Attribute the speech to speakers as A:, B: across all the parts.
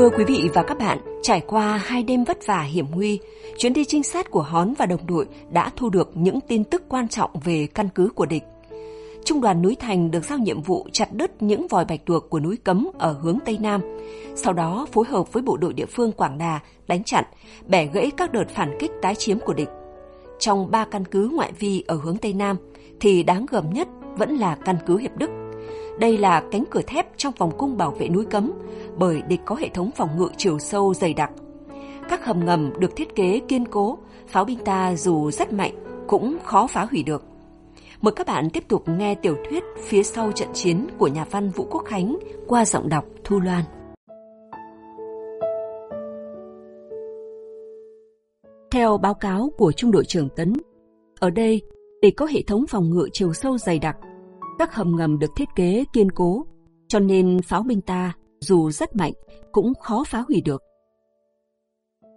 A: Thưa quý vị và các bạn, trải qua hai đêm vất vả hiểm nguy, chuyến đi trinh sát của Hón và đồng đội đã thu được những tin tức quan trọng về căn cứ của địch. Trung đoàn núi Thành được giao nhiệm vụ chặt đứt những vòi bạch tuộc của núi Cấm ở hướng Tây Nam. Sau đó phối hợp với bộ đội địa phương Quảng Đà đánh chặn, bẻ gãy các đợt phản kích tái chiếm của địch. Trong ba căn cứ ngoại vi ở hướng Tây Nam thì đáng gờm nhất vẫn là căn cứ Hiệp Đức. Đây là cánh cửa thép trong vòng cung bảo vệ núi Cấm, bởi địch có hệ thống phòng ngự chiều sâu dày đặc. Các hầm ngầm được thiết kế kiên cố, pháo binh ta dù rất mạnh cũng khó phá hủy được. Mời các bạn tiếp tục nghe tiểu thuyết phía sau trận chiến của nhà văn Vũ Quốc Khánh qua giọng đọc Thu Loan. Theo báo cáo của Trung đội trưởng Tấn, ở đây để có hệ thống phòng ngự chiều sâu dày đặc, các hầm ngầm được thiết kế kiên cố, cho nên pháo binh ta dù rất mạnh cũng khó phá hủy được.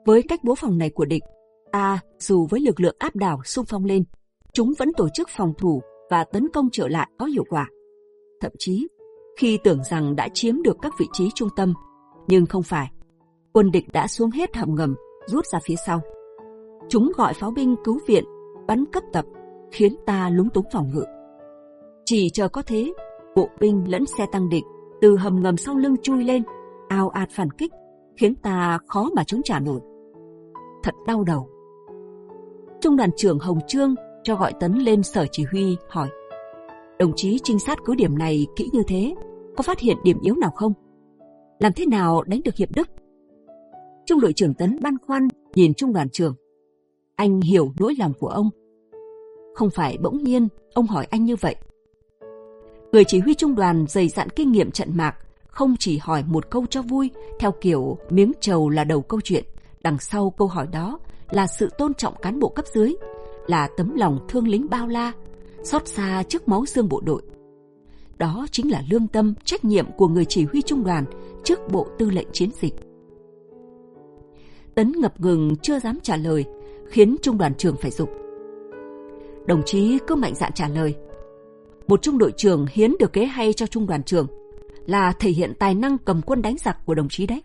A: Với cách bố phòng này của địch, ta dù với lực lượng áp đảo xung phong lên, chúng vẫn tổ chức phòng thủ và tấn công trở lại có hiệu quả. Thậm chí, khi tưởng rằng đã chiếm được các vị trí trung tâm, nhưng không phải. Quân địch đã xuống hết hầm ngầm, rút ra phía sau. Chúng gọi pháo binh cứu viện, bắn cấp tập, khiến ta lúng túng phòng ngự. Chỉ chờ có thế, bộ binh lẫn xe tăng địch từ hầm ngầm sau lưng chui lên, ao ạt phản kích, khiến ta khó mà chống trả nổi. Thật đau đầu. Trung đoàn trưởng Hồng Trương cho gọi Tấn lên sở chỉ huy hỏi Đồng chí trinh sát cứ điểm này kỹ như thế, có phát hiện điểm yếu nào không? Làm thế nào đánh được Hiệp Đức? Trung đội trưởng Tấn băn khoăn nhìn trung đoàn trưởng. Anh hiểu nỗi lòng của ông. Không phải bỗng nhiên ông hỏi anh như vậy. Người chỉ huy trung đoàn dày dặn kinh nghiệm trận mạc, không chỉ hỏi một câu cho vui theo kiểu miếng trầu là đầu câu chuyện. Đằng sau câu hỏi đó là sự tôn trọng cán bộ cấp dưới, là tấm lòng thương lính bao la, xót xa trước máu xương bộ đội. Đó chính là lương tâm, trách nhiệm của người chỉ huy trung đoàn trước bộ tư lệnh chiến dịch. Tấn ngập ngừng chưa dám trả lời, khiến trung đoàn trưởng phải dục. Đồng chí cứ mạnh dạn trả lời. Một trung đội trưởng hiến được kế hay cho trung đoàn trưởng là thể hiện tài năng cầm quân đánh giặc của đồng chí đấy.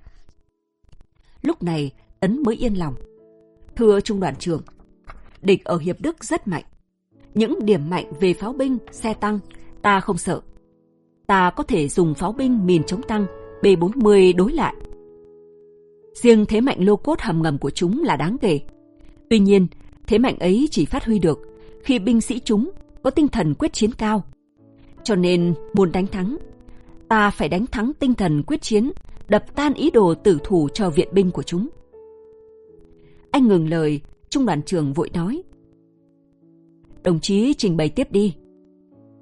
A: Lúc này, Tấn mới yên lòng. Thưa trung đoàn trưởng, địch ở Hiệp Đức rất mạnh. Những điểm mạnh về pháo binh, xe tăng, ta không sợ. Ta có thể dùng pháo binh mìn chống tăng B-40 đối lại. Riêng thế mạnh lô cốt hầm ngầm của chúng là đáng kể. Tuy nhiên, thế mạnh ấy chỉ phát huy được khi binh sĩ chúng có tinh thần quyết chiến cao. Cho nên, muốn đánh thắng, ta phải đánh thắng tinh thần quyết chiến, đập tan ý đồ tử thủ cho viện binh của chúng. Anh ngừng lời, trung đoàn trưởng vội nói. Đồng chí trình bày tiếp đi.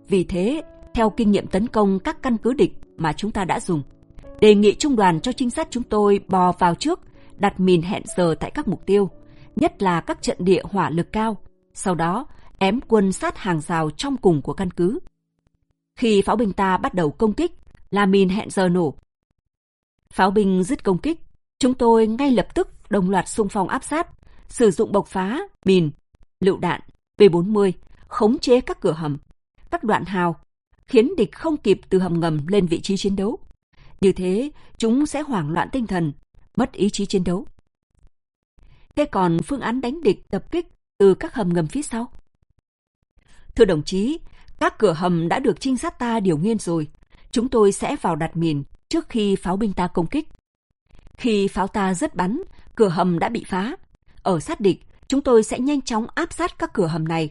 A: Vì thế, theo kinh nghiệm tấn công các căn cứ địch mà chúng ta đã dùng, đề nghị trung đoàn cho trinh sát chúng tôi bò vào trước, đặt mìn hẹn giờ tại các mục tiêu, nhất là các trận địa hỏa lực cao, sau đó ém quân sát hàng rào trong cùng của căn cứ. Khi pháo binh ta bắt đầu công kích, là mìn hẹn giờ nổ. Pháo binh dứt công kích, chúng tôi ngay lập tức đồng loạt xung phong áp sát, sử dụng bộc phá, mìn, lựu đạn, B-40, khống chế các cửa hầm, các đoạn hào, khiến địch không kịp từ hầm ngầm lên vị trí chiến đấu. Như thế, chúng sẽ hoảng loạn tinh thần, mất ý chí chiến đấu. Thế còn phương án đánh địch tập kích từ các hầm ngầm phía sau? Thưa đồng chí, các cửa hầm đã được trinh sát ta điều nghiên rồi. Chúng tôi sẽ vào đặt mìn trước khi pháo binh ta công kích. Khi pháo ta dứt bắn, cửa hầm đã bị phá. Ở sát địch, chúng tôi sẽ nhanh chóng áp sát các cửa hầm này,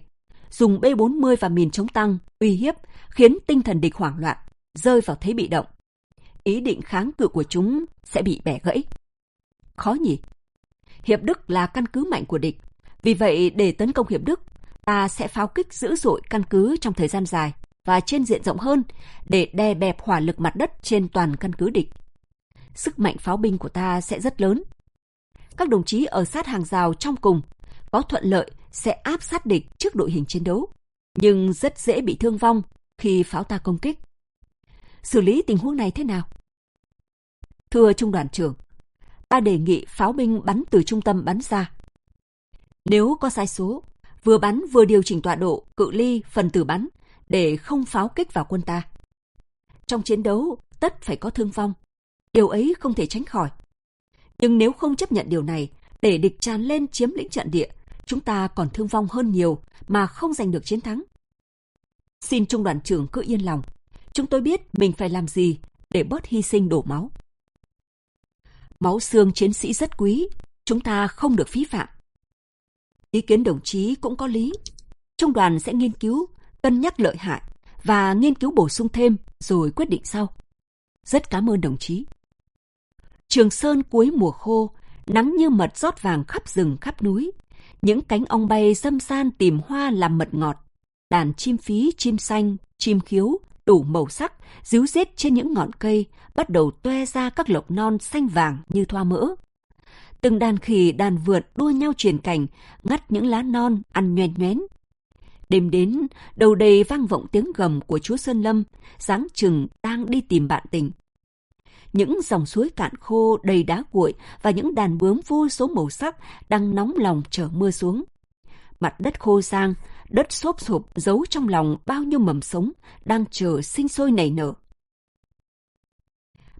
A: dùng B-40 và mìn chống tăng, uy hiếp, khiến tinh thần địch hoảng loạn, rơi vào thế bị động. Ý định kháng cự của chúng sẽ bị bẻ gãy. Khó nhỉ? Hiệp Đức là căn cứ mạnh của địch. Vì vậy, để tấn công Hiệp Đức, ta sẽ pháo kích dữ dội căn cứ trong thời gian dài và trên diện rộng hơn để đè bẹp hỏa lực mặt đất trên toàn căn cứ địch. Sức mạnh pháo binh của ta sẽ rất lớn. Các đồng chí ở sát hàng rào trong cùng có thuận lợi sẽ áp sát địch trước đội hình chiến đấu, nhưng rất dễ bị thương vong khi pháo ta công kích. Xử lý tình huống này thế nào? Thưa Trung đoàn trưởng, ta đề nghị pháo binh bắn từ trung tâm bắn ra. Nếu có sai số, vừa bắn vừa điều chỉnh tọa độ, cự ly, phần tử bắn để không pháo kích vào quân ta. Trong chiến đấu, tất phải có thương vong. Điều ấy không thể tránh khỏi. Nhưng nếu không chấp nhận điều này, để địch tràn lên chiếm lĩnh trận địa, chúng ta còn thương vong hơn nhiều mà không giành được chiến thắng. Xin trung đoàn trưởng cứ yên lòng. Chúng tôi biết mình phải làm gì để bớt hy sinh đổ máu. Máu xương chiến sĩ rất quý, chúng ta không được phí phạm. Ý kiến đồng chí cũng có lý. Trung đoàn sẽ nghiên cứu, cân nhắc lợi hại và nghiên cứu bổ sung thêm rồi quyết định sau. Rất cảm ơn đồng chí. Trường Sơn cuối mùa khô, nắng như mật rót vàng khắp rừng khắp núi. Những cánh ong bay dâm san tìm hoa làm mật ngọt. Đàn chim phí, chim xanh, chim khiếu, đủ màu sắc, díu rết trên những ngọn cây, bắt đầu toe ra các lộc non xanh vàng như thoa mỡ. Từng đàn khỉ, đàn vượt đua nhau truyền cảnh, ngắt những lá non, ăn nhoen nhoén. Đêm đến, đầu đầy vang vọng tiếng gầm của chúa Sơn Lâm, sáng chừng đang đi tìm bạn tình. Những dòng suối cạn khô đầy đá cuội và những đàn bướm vô số màu sắc đang nóng lòng chờ mưa xuống. Mặt đất khô sang, đất xốp sụp giấu trong lòng bao nhiêu mầm sống đang chờ sinh sôi nảy nở.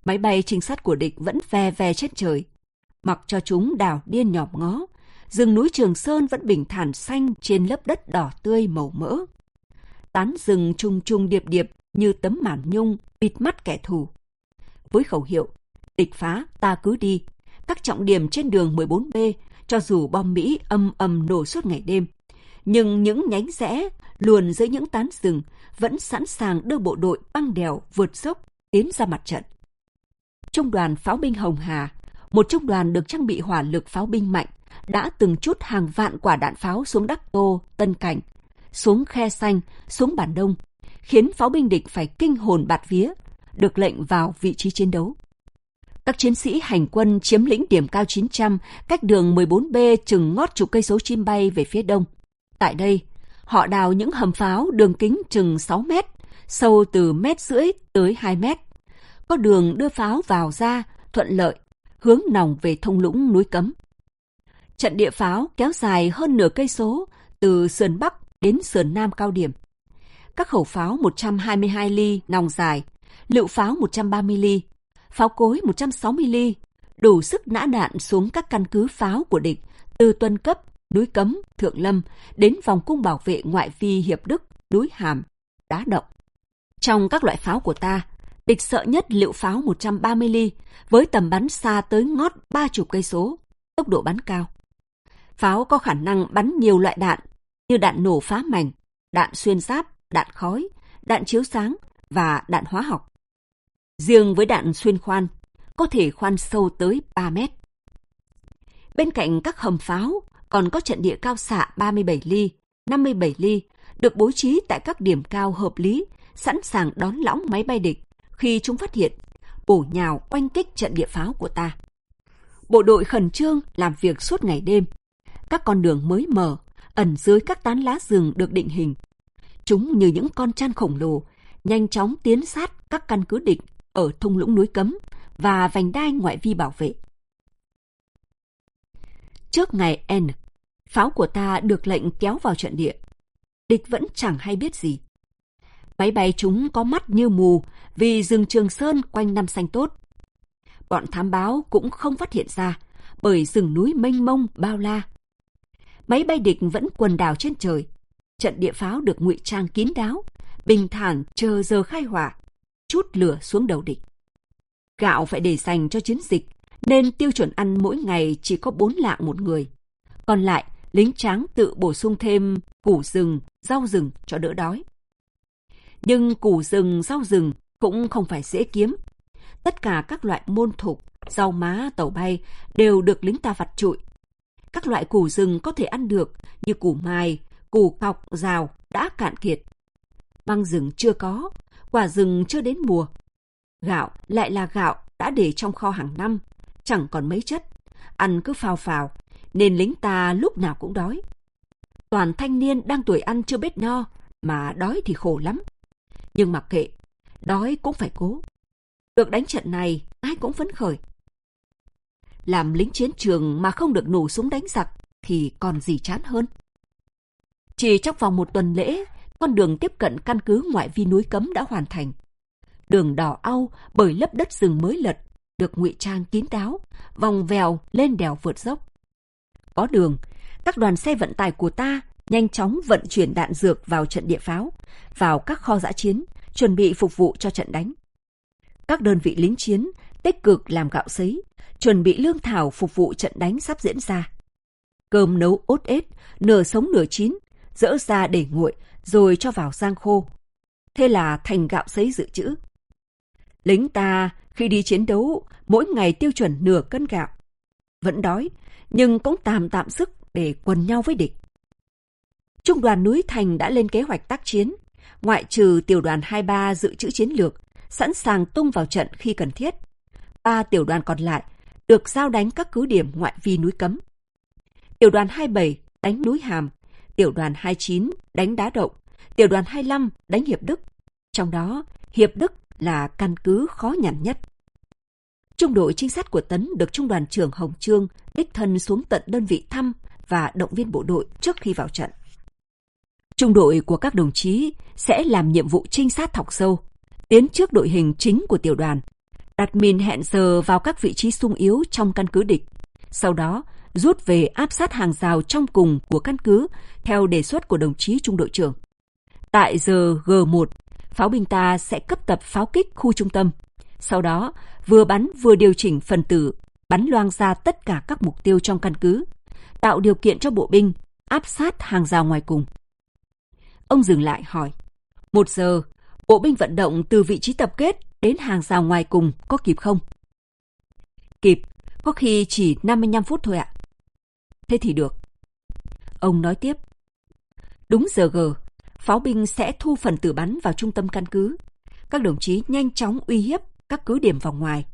A: Máy bay trinh sát của địch vẫn ve ve trên trời. Mặc cho chúng đào điên nhòm ngó, rừng núi Trường Sơn vẫn bình thản xanh trên lớp đất đỏ tươi màu mỡ. Tán rừng trùng trùng điệp điệp như tấm màn nhung bịt mắt kẻ thù. Với khẩu hiệu, địch phá ta cứ đi, các trọng điểm trên đường 14B, cho dù bom Mỹ âm ầm nổ suốt ngày đêm, nhưng những nhánh rẽ luồn dưới những tán rừng vẫn sẵn sàng đưa bộ đội băng đèo vượt dốc tiến ra mặt trận. Trung đoàn pháo binh Hồng Hà, một trung đoàn được trang bị hỏa lực pháo binh mạnh, đã từng chút hàng vạn quả đạn pháo xuống Đắc Tô, Tân Cảnh, xuống Khe Xanh, xuống Bản Đông, khiến pháo binh địch phải kinh hồn bạt vía, được lệnh vào vị trí chiến đấu. Các chiến sĩ hành quân chiếm lĩnh điểm cao 900, cách đường 14B chừng ngót chục cây số chim bay về phía đông. Tại đây, họ đào những hầm pháo đường kính chừng 6 mét, sâu từ mét rưỡi tới 2 mét. Có đường đưa pháo vào ra, thuận lợi, hướng nòng về thông lũng núi Cấm. Trận địa pháo kéo dài hơn nửa cây số, từ sườn Bắc đến sườn Nam cao điểm. Các khẩu pháo 122 ly nòng dài, lựu pháo 130 ly, pháo cối 160 ly, đủ sức nã đạn xuống các căn cứ pháo của địch từ tuân cấp, núi Cấm, Thượng Lâm đến vòng cung bảo vệ ngoại vi Hiệp Đức, núi Hàm, Đá Động. Trong các loại pháo của ta, địch sợ nhất liệu pháo 130 ly với tầm bắn xa tới ngót ba chục cây số, tốc độ bắn cao. Pháo có khả năng bắn nhiều loại đạn như đạn nổ phá mảnh, đạn xuyên giáp, đạn khói, đạn chiếu sáng và đạn hóa học. Riêng với đạn xuyên khoan, có thể khoan sâu tới 3 mét. Bên cạnh các hầm pháo còn có trận địa cao xạ 37 ly, 57 ly, được bố trí tại các điểm cao hợp lý, sẵn sàng đón lõng máy bay địch khi chúng phát hiện, bổ nhào oanh kích trận địa pháo của ta. Bộ đội khẩn trương làm việc suốt ngày đêm. Các con đường mới mở, ẩn dưới các tán lá rừng được định hình. Chúng như những con chăn khổng lồ, nhanh chóng tiến sát các căn cứ địch ở thung lũng núi Cấm và vành đai ngoại vi bảo vệ. Trước ngày N, pháo của ta được lệnh kéo vào trận địa. Địch vẫn chẳng hay biết gì. Máy bay chúng có mắt như mù vì rừng Trường Sơn quanh năm xanh tốt. Bọn thám báo cũng không phát hiện ra bởi rừng núi mênh mông bao la. Máy bay địch vẫn quần đảo trên trời. Trận địa pháo được ngụy trang kín đáo, bình thản chờ giờ khai hỏa, chút lửa xuống đầu địch. Gạo phải để dành cho chiến dịch, nên tiêu chuẩn ăn mỗi ngày chỉ có bốn lạng một người. Còn lại, lính tráng tự bổ sung thêm củ rừng, rau rừng cho đỡ đói. Nhưng củ rừng, rau rừng cũng không phải dễ kiếm. Tất cả các loại môn thục, rau má, tàu bay đều được lính ta vặt trụi. Các loại củ rừng có thể ăn được như củ mài, củ cọc, rào đã cạn kiệt. Băng rừng chưa có, quả rừng chưa đến mùa. Gạo lại là gạo đã để trong kho hàng năm, chẳng còn mấy chất, ăn cứ phào phào, nên lính ta lúc nào cũng đói. Toàn thanh niên đang tuổi ăn chưa biết no, mà đói thì khổ lắm. Nhưng mặc kệ, đói cũng phải cố. Được đánh trận này, ai cũng phấn khởi. Làm lính chiến trường mà không được nổ súng đánh giặc thì còn gì chán hơn. Chỉ trong vòng một tuần lễ, con đường tiếp cận căn cứ ngoại vi núi cấm đã hoàn thành. Đường đỏ au bởi lớp đất rừng mới lật, được ngụy trang kín đáo, vòng vèo lên đèo vượt dốc. Có đường, các đoàn xe vận tải của ta nhanh chóng vận chuyển đạn dược vào trận địa pháo, vào các kho giã chiến, chuẩn bị phục vụ cho trận đánh. Các đơn vị lính chiến tích cực làm gạo sấy, chuẩn bị lương thảo phục vụ trận đánh sắp diễn ra. Cơm nấu ốt ết, nửa sống nửa chín, dỡ ra để nguội rồi cho vào giang khô. Thế là thành gạo sấy dự trữ. Lính ta khi đi chiến đấu mỗi ngày tiêu chuẩn nửa cân gạo. Vẫn đói, nhưng cũng tạm tạm sức để quần nhau với địch. Trung đoàn núi Thành đã lên kế hoạch tác chiến, ngoại trừ tiểu đoàn 23 dự trữ chiến lược, sẵn sàng tung vào trận khi cần thiết. Ba tiểu đoàn còn lại được giao đánh các cứ điểm ngoại vi núi Cấm. Tiểu đoàn 27 đánh núi Hàm, tiểu đoàn 29 đánh Đá Động, tiểu đoàn 25 đánh Hiệp Đức. Trong đó, Hiệp Đức là căn cứ khó nhằn nhất. Trung đội trinh sát của Tấn được Trung đoàn trưởng Hồng Trương đích thân xuống tận đơn vị thăm và động viên bộ đội trước khi vào trận. Trung đội của các đồng chí sẽ làm nhiệm vụ trinh sát thọc sâu, tiến trước đội hình chính của tiểu đoàn, đặt mìn hẹn giờ vào các vị trí sung yếu trong căn cứ địch, sau đó rút về áp sát hàng rào trong cùng của căn cứ theo đề xuất của đồng chí trung đội trưởng. Tại giờ G1, pháo binh ta sẽ cấp tập pháo kích khu trung tâm. Sau đó, vừa bắn vừa điều chỉnh phần tử, bắn loang ra tất cả các mục tiêu trong căn cứ, tạo điều kiện cho bộ binh áp sát hàng rào ngoài cùng. Ông dừng lại hỏi, một giờ, bộ binh vận động từ vị trí tập kết đến hàng rào ngoài cùng có kịp không? Kịp, có khi chỉ 55 phút thôi ạ. Thế thì được. Ông nói tiếp. Đúng giờ G, pháo binh sẽ thu phần tử bắn vào trung tâm căn cứ. Các đồng chí nhanh chóng uy hiếp các cứ điểm vòng ngoài.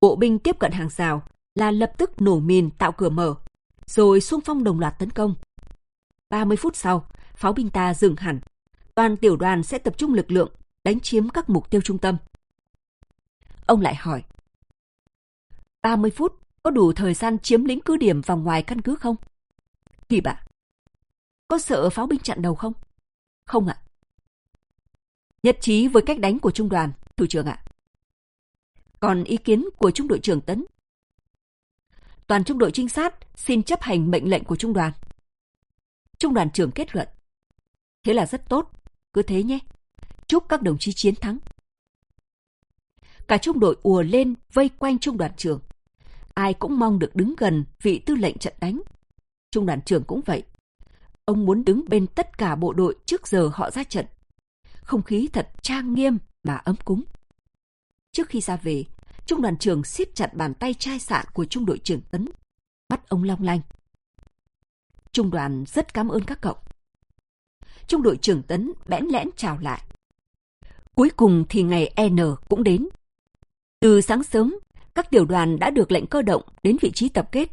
A: Bộ binh tiếp cận hàng rào là lập tức nổ mìn tạo cửa mở, rồi xung phong đồng loạt tấn công. 30 phút sau, pháo binh ta dừng hẳn. Toàn tiểu đoàn sẽ tập trung lực lượng đánh chiếm các mục tiêu trung tâm. Ông lại hỏi. 30 phút có đủ thời gian chiếm lĩnh cứ điểm vòng ngoài căn cứ không? Kịp ạ. Có sợ pháo binh chặn đầu không? Không ạ. Nhất trí với cách đánh của trung đoàn, thủ trưởng ạ. Còn ý kiến của trung đội trưởng Tấn? Toàn trung đội trinh sát xin chấp hành mệnh lệnh của trung đoàn. Trung đoàn trưởng kết luận. Thế là rất tốt, cứ thế nhé. Chúc các đồng chí chiến thắng. Cả trung đội ùa lên vây quanh trung đoàn trưởng. Ai cũng mong được đứng gần vị tư lệnh trận đánh. Trung đoàn trưởng cũng vậy. Ông muốn đứng bên tất cả bộ đội trước giờ họ ra trận. Không khí thật trang nghiêm mà ấm cúng. Trước khi ra về, trung đoàn trưởng siết chặt bàn tay chai sạn của trung đội trưởng Tấn. Mắt ông long lanh. Trung đoàn rất cảm ơn các cậu. Trung đội trưởng Tấn bẽn lẽn chào lại. Cuối cùng thì ngày N cũng đến. Từ sáng sớm, các tiểu đoàn đã được lệnh cơ động đến vị trí tập kết.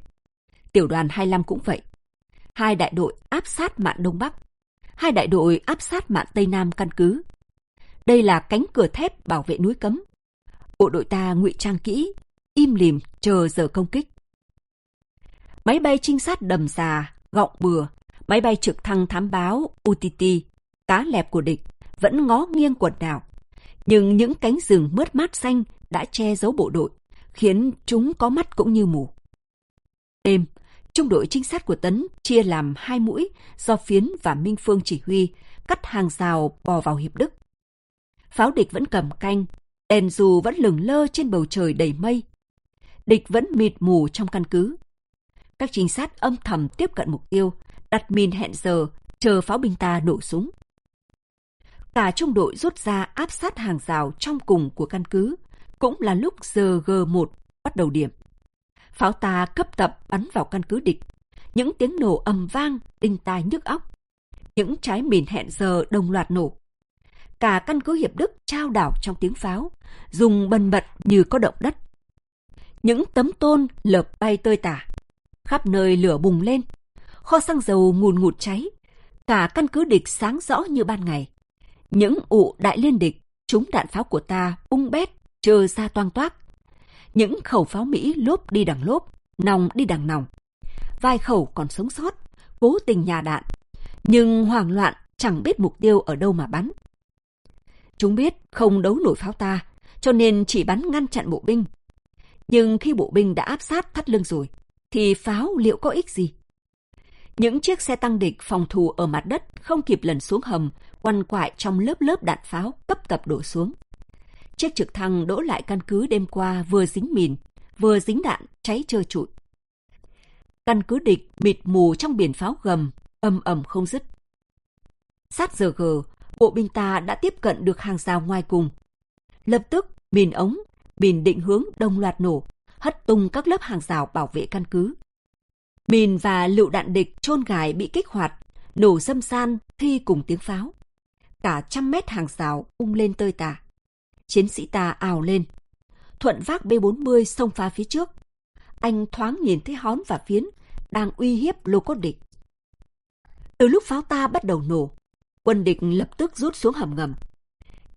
A: Tiểu đoàn 25 cũng vậy. Hai đại đội áp sát mạn Đông Bắc, hai đại đội áp sát mạn Tây Nam căn cứ. Đây là cánh cửa thép bảo vệ núi cấm. Bộ đội ta ngụy trang kỹ, im lìm chờ giờ công kích. Máy bay trinh sát đầm xà gọng bừa, máy bay trực thăng thám báo UTT, cá lẹp của địch vẫn ngó nghiêng quần đảo. Nhưng những cánh rừng mướt mát xanh đã che giấu bộ đội, khiến chúng có mắt cũng như mù. Đêm, trung đội trinh sát của Tấn chia làm hai mũi do Phiến và Minh Phương chỉ huy, cắt hàng rào bò vào Hiệp Đức. Pháo địch vẫn cầm canh, đèn dù vẫn lửng lơ trên bầu trời đầy mây. Địch vẫn mịt mù trong căn cứ. Các trinh sát âm thầm tiếp cận mục tiêu, đặt mìn hẹn giờ, chờ pháo binh ta nổ súng. Cả trung đội rút ra áp sát hàng rào trong cùng của căn cứ, cũng là lúc giờ G1 bắt đầu điểm. Pháo ta cấp tập bắn vào căn cứ địch. Những tiếng nổ ầm vang, đinh tai nhức óc. Những trái mìn hẹn giờ đồng loạt nổ. Cả căn cứ Hiệp Đức trao đảo trong tiếng pháo, dùng bần bật như có động đất. Những tấm tôn lợp bay tơi tả. Khắp nơi lửa bùng lên. Kho xăng dầu ngùn ngụt cháy. Cả căn cứ địch sáng rõ như ban ngày. Những ụ đại liên địch, chúng đạn pháo của ta bung bét trơ ra toang toác. Những khẩu pháo Mỹ lốp đi đằng lốp, nòng đi đằng nòng. Vài khẩu còn sống sót, cố tình nhà đạn, nhưng hoảng loạn chẳng biết mục tiêu ở đâu mà bắn. Chúng biết không đấu nổi pháo ta, cho nên chỉ bắn ngăn chặn bộ binh. Nhưng khi bộ binh đã áp sát thắt lưng rồi, thì pháo liệu có ích gì? Những chiếc xe tăng địch phòng thủ ở mặt đất không kịp lần xuống hầm, quằn quại trong lớp lớp đạn pháo cấp tập đổ xuống. Chiếc trực thăng đỗ lại căn cứ đêm qua vừa dính mìn, vừa dính đạn cháy trơ trụi. Căn cứ địch mịt mù trong biển pháo gầm, ầm ầm không dứt. Sát giờ gờ, bộ binh ta đã tiếp cận được hàng rào ngoài cùng. Lập tức, mìn ống, mìn định hướng đồng loạt nổ, hất tung các lớp hàng rào bảo vệ căn cứ. Mìn và lựu đạn địch chôn gài bị kích hoạt, nổ dâm san thi cùng tiếng pháo. Cả trăm mét hàng rào ung lên tơi tả. Chiến sĩ ta ào lên. Thuận vác B-40 xông phá phía trước. Anh thoáng nhìn thấy hón và phiến đang uy hiếp lô cốt địch. Từ lúc pháo ta bắt đầu nổ, quân địch lập tức rút xuống hầm ngầm.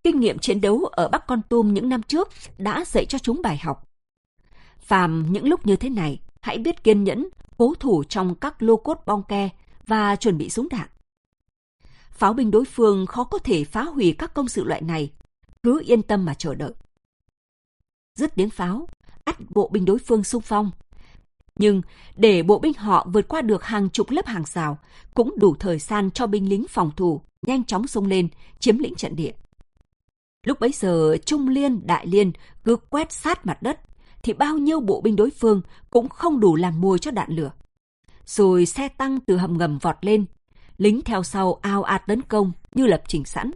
A: Kinh nghiệm chiến đấu ở Bắc Con Tum những năm trước đã dạy cho chúng bài học. Phàm những lúc như thế này, hãy biết kiên nhẫn, cố thủ trong các lô cốt bong ke và chuẩn bị súng đạn. Pháo binh đối phương khó có thể phá hủy các công sự loại này, cứ yên tâm mà chờ đợi. Dứt tiếng pháo, ắt bộ binh đối phương xung phong. Nhưng để bộ binh họ vượt qua được hàng chục lớp hàng rào, cũng đủ thời gian cho binh lính phòng thủ nhanh chóng xông lên, chiếm lĩnh trận địa. Lúc bấy giờ, Trung Liên, Đại Liên cứ quét sát mặt đất, thì bao nhiêu bộ binh đối phương cũng không đủ làm mồi cho đạn lửa. Rồi xe tăng từ hầm ngầm vọt lên, lính theo sau ao ạt tấn công như lập trình sẵn.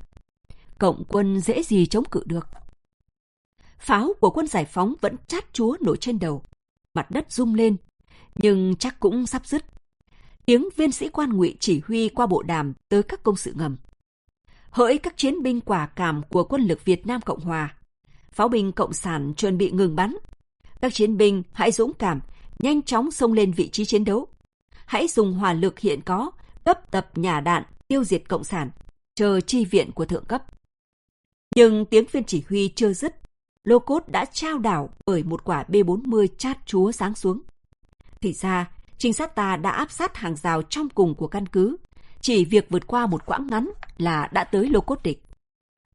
A: Cộng quân dễ gì chống cự được. Pháo của quân giải phóng vẫn chát chúa nổi trên đầu, mặt đất rung lên, nhưng chắc cũng sắp dứt. Tiếng viên sĩ quan ngụy chỉ huy qua bộ đàm tới các công sự ngầm. Hỡi các chiến binh quả cảm của quân lực Việt Nam Cộng Hòa, pháo binh Cộng sản chuẩn bị ngừng bắn. Các chiến binh hãy dũng cảm, nhanh chóng xông lên vị trí chiến đấu. Hãy dùng hỏa lực hiện có, cấp tập nhà đạn, tiêu diệt Cộng sản, chờ chi viện của thượng cấp. Nhưng tiếng viên chỉ huy chưa dứt, lô cốt đã trao đảo bởi một quả B-40 chát chúa sáng xuống. Thì ra, trinh sát ta đã áp sát hàng rào trong cùng của căn cứ, chỉ việc vượt qua một quãng ngắn là đã tới lô cốt địch.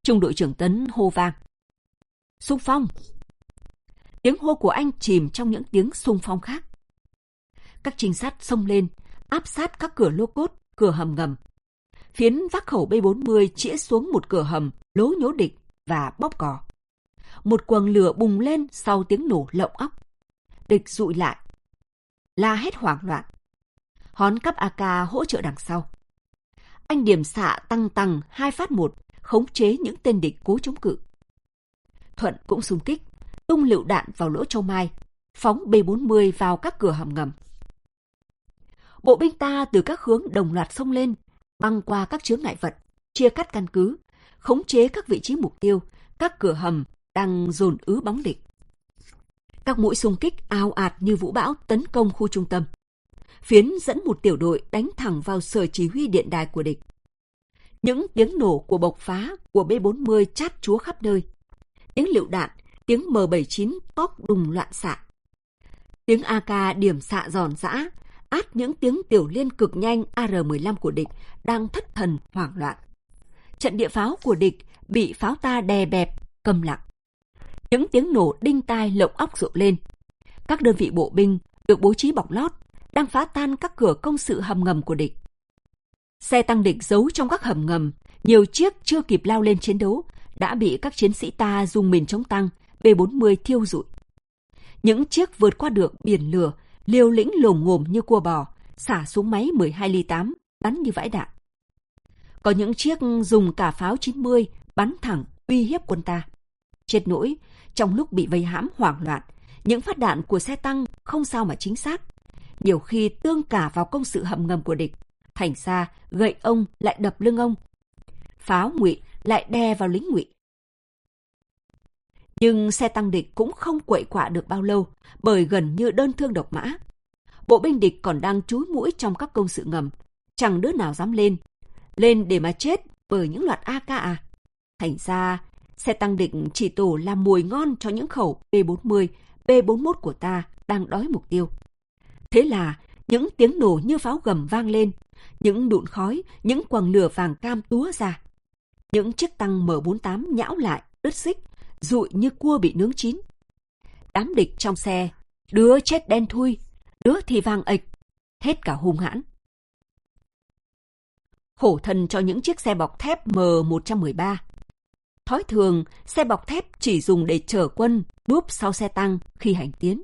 A: Trung đội trưởng Tấn hô vang. Xung phong! Tiếng hô của anh chìm trong những tiếng xung phong khác. Các trinh sát xông lên, áp sát các cửa lô cốt, cửa hầm ngầm. Phiến vác khẩu B-40 chĩa xuống một cửa hầm, lố nhố địch và bóp cò. Một quầng lửa bùng lên sau tiếng nổ lộng óc. Địch rụi lại. La hét hoảng loạn. Hón cắp AK hỗ trợ đằng sau. Anh điểm xạ tăng tăng hai phát một, khống chế những tên địch cố chống cự. Thuận cũng xung kích, tung lựu đạn vào lỗ châu mai, phóng B-40 vào các cửa hầm ngầm. Bộ binh ta từ các hướng đồng loạt xông lên, băng qua các chướng ngại vật, chia cắt căn cứ, khống chế các vị trí mục tiêu, các cửa hầm đang dồn ứ bóng địch. Các mũi xung kích ao ạt như vũ bão tấn công khu trung tâm. Phiến dẫn một tiểu đội đánh thẳng vào sở chỉ huy điện đài của địch. Những tiếng nổ của bộc phá của B-40 chát chúa khắp nơi. Tiếng lựu đạn, tiếng M79 tóc đùng loạn xạ. Tiếng AK điểm xạ giòn giã, át những tiếng tiểu liên cực nhanh AR-15 của địch đang thất thần hoảng loạn. Trận địa pháo của địch bị pháo ta đè bẹp, cầm lặng. Những tiếng nổ đinh tai lộng óc rộ lên. Các đơn vị bộ binh được bố trí bọc lót đang phá tan các cửa công sự hầm ngầm của địch. Xe tăng địch giấu trong các hầm ngầm, nhiều chiếc chưa kịp lao lên chiến đấu đã bị các chiến sĩ ta dùng mìn chống tăng B-40 thiêu rụi. Những chiếc vượt qua được biển lửa, liều lĩnh lồm ngồm như cua bò, xả súng máy 12 ly 8, bắn như vãi đạn. Có những chiếc dùng cả pháo 90 bắn thẳng uy hiếp quân ta. Chết nỗi, trong lúc bị vây hãm hoảng loạn, những phát đạn của xe tăng không sao mà chính xác. Nhiều khi tương cả vào công sự hầm ngầm của địch, thành ra gậy ông lại đập lưng ông. Pháo ngụy lại đè vào lính ngụy. Nhưng xe tăng địch cũng không quậy quạ được bao lâu, bởi gần như đơn thương độc mã. Bộ binh địch còn đang chúi mũi trong các công sự ngầm, chẳng đứa nào dám lên. Lên để mà chết bởi những loạt AK à. Thành ra, xe tăng địch chỉ tổ làm mùi ngon cho những khẩu B-40, B-41 của ta đang đói mục tiêu. Thế là những tiếng nổ như pháo gầm vang lên, những đụn khói, những quầng lửa vàng cam túa ra. Những chiếc tăng M48 nhão lại, đứt xích, rụi như cua bị nướng chín. Đám địch trong xe, đứa chết đen thui, đứa thì vàng ịch, hết cả hung hãn. Khổ thân cho những chiếc xe bọc thép M113. Thói thường, xe bọc thép chỉ dùng để chở quân núp sau xe tăng khi hành tiến.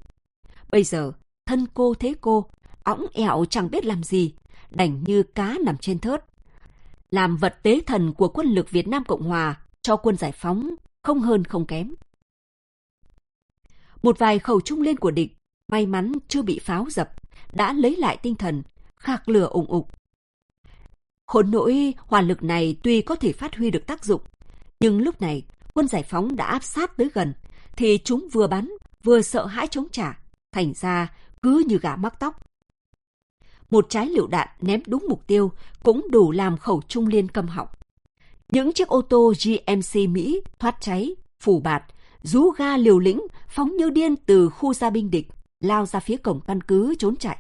A: Bây giờ, thân cô thế cô, õng ẹo chẳng biết làm gì, đành như cá nằm trên thớt. Làm vật tế thần của quân lực Việt Nam Cộng Hòa cho quân giải phóng không hơn không kém. Một vài khẩu trung liên của địch, may mắn chưa bị pháo dập, đã lấy lại tinh thần, khạc lửa ủng ục. Khốn nỗi hỏa lực này tuy có thể phát huy được tác dụng, nhưng lúc này quân giải phóng đã áp sát tới gần, thì chúng vừa bắn vừa sợ hãi chống trả, thành ra cứ như gã mắc tóc. Một trái lựu đạn ném đúng mục tiêu cũng đủ làm khẩu trung liên câm họng. Những chiếc ô tô GMC Mỹ thoát cháy, phủ bạt, rú ga liều lĩnh, phóng như điên từ khu gia binh địch, lao ra phía cổng căn cứ trốn chạy.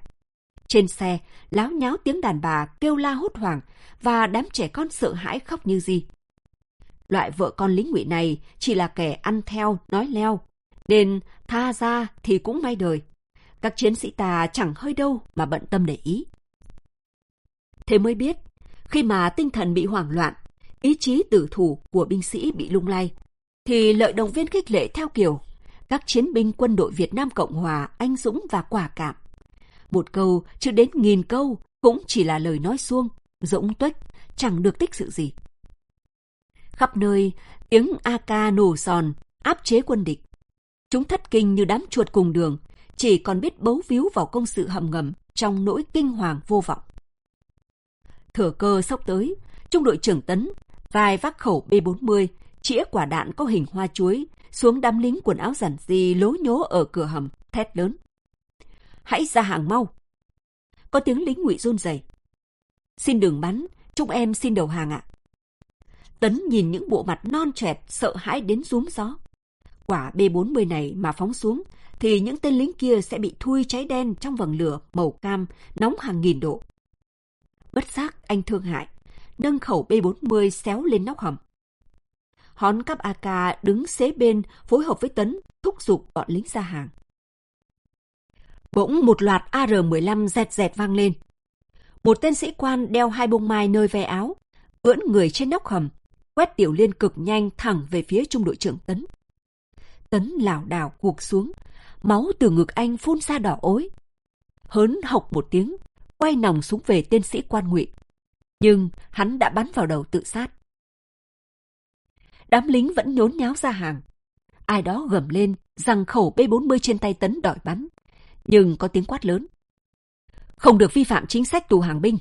A: Trên xe, láo nháo tiếng đàn bà kêu la hốt hoảng và đám trẻ con sợ hãi khóc như gì. Loại vợ con lính ngụy này chỉ là kẻ ăn theo, nói leo, nên tha ra thì cũng may đời. Các chiến sĩ ta chẳng hơi đâu mà bận tâm để ý. Thế mới biết, khi mà tinh thần bị hoảng loạn, ý chí tử thủ của binh sĩ bị lung lay, thì lợi động viên khích lệ theo kiểu các chiến binh quân đội Việt Nam Cộng Hòa anh dũng và quả cảm. Một câu chưa đến nghìn câu cũng chỉ là lời nói suông, rỗng tuếch, chẳng được tích sự gì. Khắp nơi, tiếng AK nổ giòn, áp chế quân địch. Chúng thất kinh như đám chuột cùng đường, chỉ còn biết bấu víu vào công sự hầm ngầm trong nỗi kinh hoàng vô vọng. Thừa cơ sốc tới, trung đội trưởng Tấn, vai vác khẩu B-40, chĩa quả đạn có hình hoa chuối, xuống đám lính quần áo giản dị lố nhố ở cửa hầm, thét lớn. Hãy ra hàng mau! Có tiếng lính ngụy run rẩy. Xin đừng bắn, chúng em xin đầu hàng ạ. Tấn nhìn những bộ mặt non trẻ sợ hãi đến rúm gió. Quả B-40 này mà phóng xuống, thì những tên lính kia sẽ bị thui cháy đen trong vầng lửa màu cam, nóng hàng nghìn độ. Bất giác anh thương hại, nâng khẩu B-40 xéo lên nóc hầm. Hón cắp AK đứng xế bên phối hợp với Tấn thúc giục bọn lính ra hàng. Bỗng một loạt AR-15 dẹt dẹt vang lên. Một tên sĩ quan đeo hai bông mai nơi ve áo, ưỡn người trên nóc hầm, quét tiểu liên cực nhanh thẳng về phía trung đội trưởng Tấn. Tấn lảo đảo cuộc xuống, máu từ ngực anh phun ra đỏ ối. Hớn học một tiếng, quay nòng súng về tên sĩ quan ngụy. Nhưng hắn đã bắn vào đầu tự sát. Đám lính vẫn nhốn nháo ra hàng. Ai đó gầm lên, rằng khẩu B-40 trên tay Tấn đòi bắn. Nhưng có tiếng quát lớn. Không được vi phạm chính sách tù hàng binh.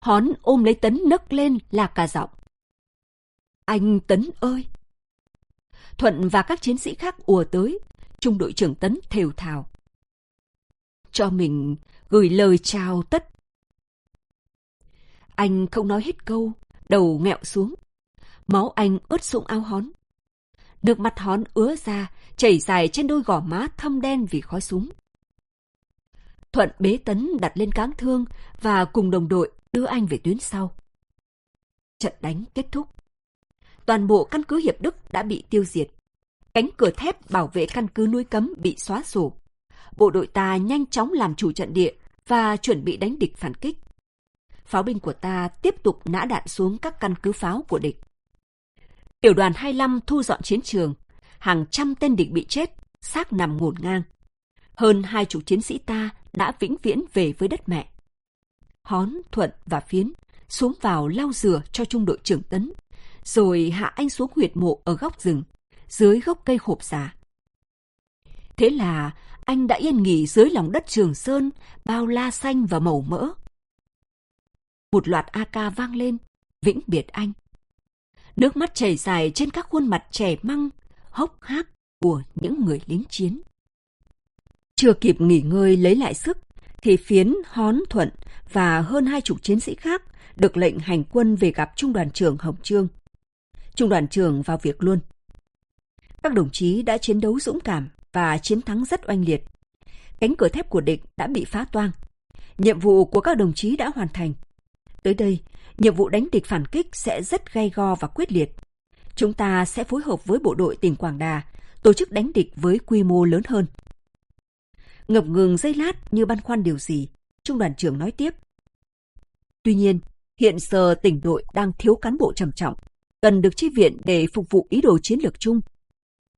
A: Hón ôm lấy Tấn nấc lên là cả giọng. Anh Tấn ơi! Thuận và các chiến sĩ khác ùa tới, trung đội trưởng Tấn thều thào. Cho mình gửi lời chào tất. Anh không nói hết câu, đầu nghẹo xuống. Máu anh ướt sũng áo hón. Nước mặt hón ứa ra, chảy dài trên đôi gò má thâm đen vì khói súng. Thuận bế Tấn đặt lên cáng thương và cùng đồng đội đưa anh về tuyến sau. Trận đánh kết thúc. Toàn bộ căn cứ Hiệp Đức đã bị tiêu diệt. Cánh cửa thép bảo vệ căn cứ núi cấm bị xóa sổ. Bộ đội ta nhanh chóng làm chủ trận địa và chuẩn bị đánh địch phản kích. Pháo binh của ta tiếp tục nã đạn xuống các căn cứ pháo của địch. Tiểu đoàn 25 thu dọn chiến trường, hàng trăm tên địch bị chết, xác nằm ngổn ngang. Hơn hai chục chiến sĩ ta đã vĩnh viễn về với đất mẹ. Hón, Thuận và Phiến xuống vào lau rửa cho trung đội trưởng Tấn, rồi hạ anh xuống huyệt mộ ở góc rừng, dưới gốc cây hộp già. Thế là anh đã yên nghỉ dưới lòng đất Trường Sơn, bao la xanh và màu mỡ. Một loạt AK vang lên, vĩnh biệt anh. Nước mắt chảy dài trên các khuôn mặt trẻ măng, hốc hác của những người lính chiến. Chưa kịp nghỉ ngơi lấy lại sức, thì phiến hón thuận và hơn hai chục chiến sĩ khác được lệnh hành quân về gặp trung đoàn trưởng Hồng Trương. Trung đoàn trưởng vào việc luôn. Các đồng chí đã chiến đấu dũng cảm và chiến thắng rất oanh liệt. Cánh cửa thép của địch đã bị phá toang. Nhiệm vụ của các đồng chí đã hoàn thành. Tới đây, nhiệm vụ đánh địch phản kích sẽ rất gay go và quyết liệt. Chúng ta sẽ phối hợp với bộ đội tỉnh Quảng Đà tổ chức đánh địch với quy mô lớn hơn. Ngập ngừng giây lát như băn khoăn điều gì, trung đoàn trưởng nói tiếp. Tuy nhiên, hiện giờ tỉnh đội đang thiếu cán bộ trầm trọng, cần được chi viện để phục vụ ý đồ chiến lược chung.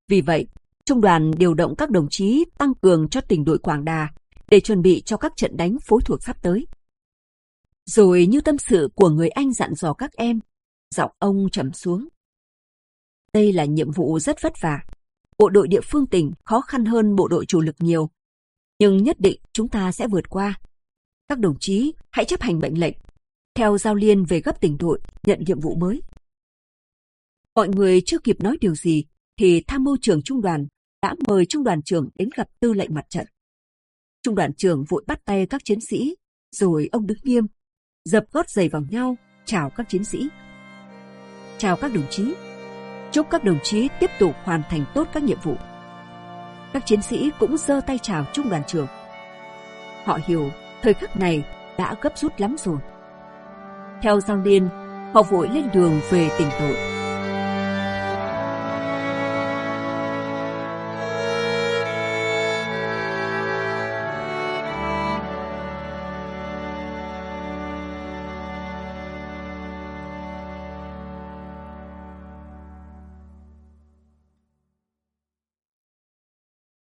A: Vì vậy, trung đoàn điều động các đồng chí tăng cường cho tỉnh đội Quảng Đà để chuẩn bị cho các trận đánh phối thuộc sắp tới. Rồi như tâm sự của người anh dặn dò các em, giọng ông trầm xuống. Đây là nhiệm vụ rất vất vả. Bộ đội địa phương tỉnh khó khăn hơn bộ đội chủ lực nhiều. Nhưng nhất định chúng ta sẽ vượt qua. Các đồng chí hãy chấp hành mệnh lệnh, theo giao liên về gấp tỉnh đội nhận nhiệm vụ mới. Mọi người chưa kịp nói điều gì thì tham mưu trưởng trung đoàn đã mời trung đoàn trưởng đến gặp tư lệnh mặt trận. Trung đoàn trưởng vội bắt tay các chiến sĩ, rồi ông đứng nghiêm, dập gót giày vào nhau, chào các chiến sĩ. Chào các đồng chí. Chúc các đồng chí tiếp tục hoàn thành tốt các nhiệm vụ. Các chiến sĩ cũng giơ tay chào trung đoàn trưởng. Họ hiểu thời khắc này đã gấp rút lắm rồi. Theo giao liên, họ vội lên đường về tỉnh đội.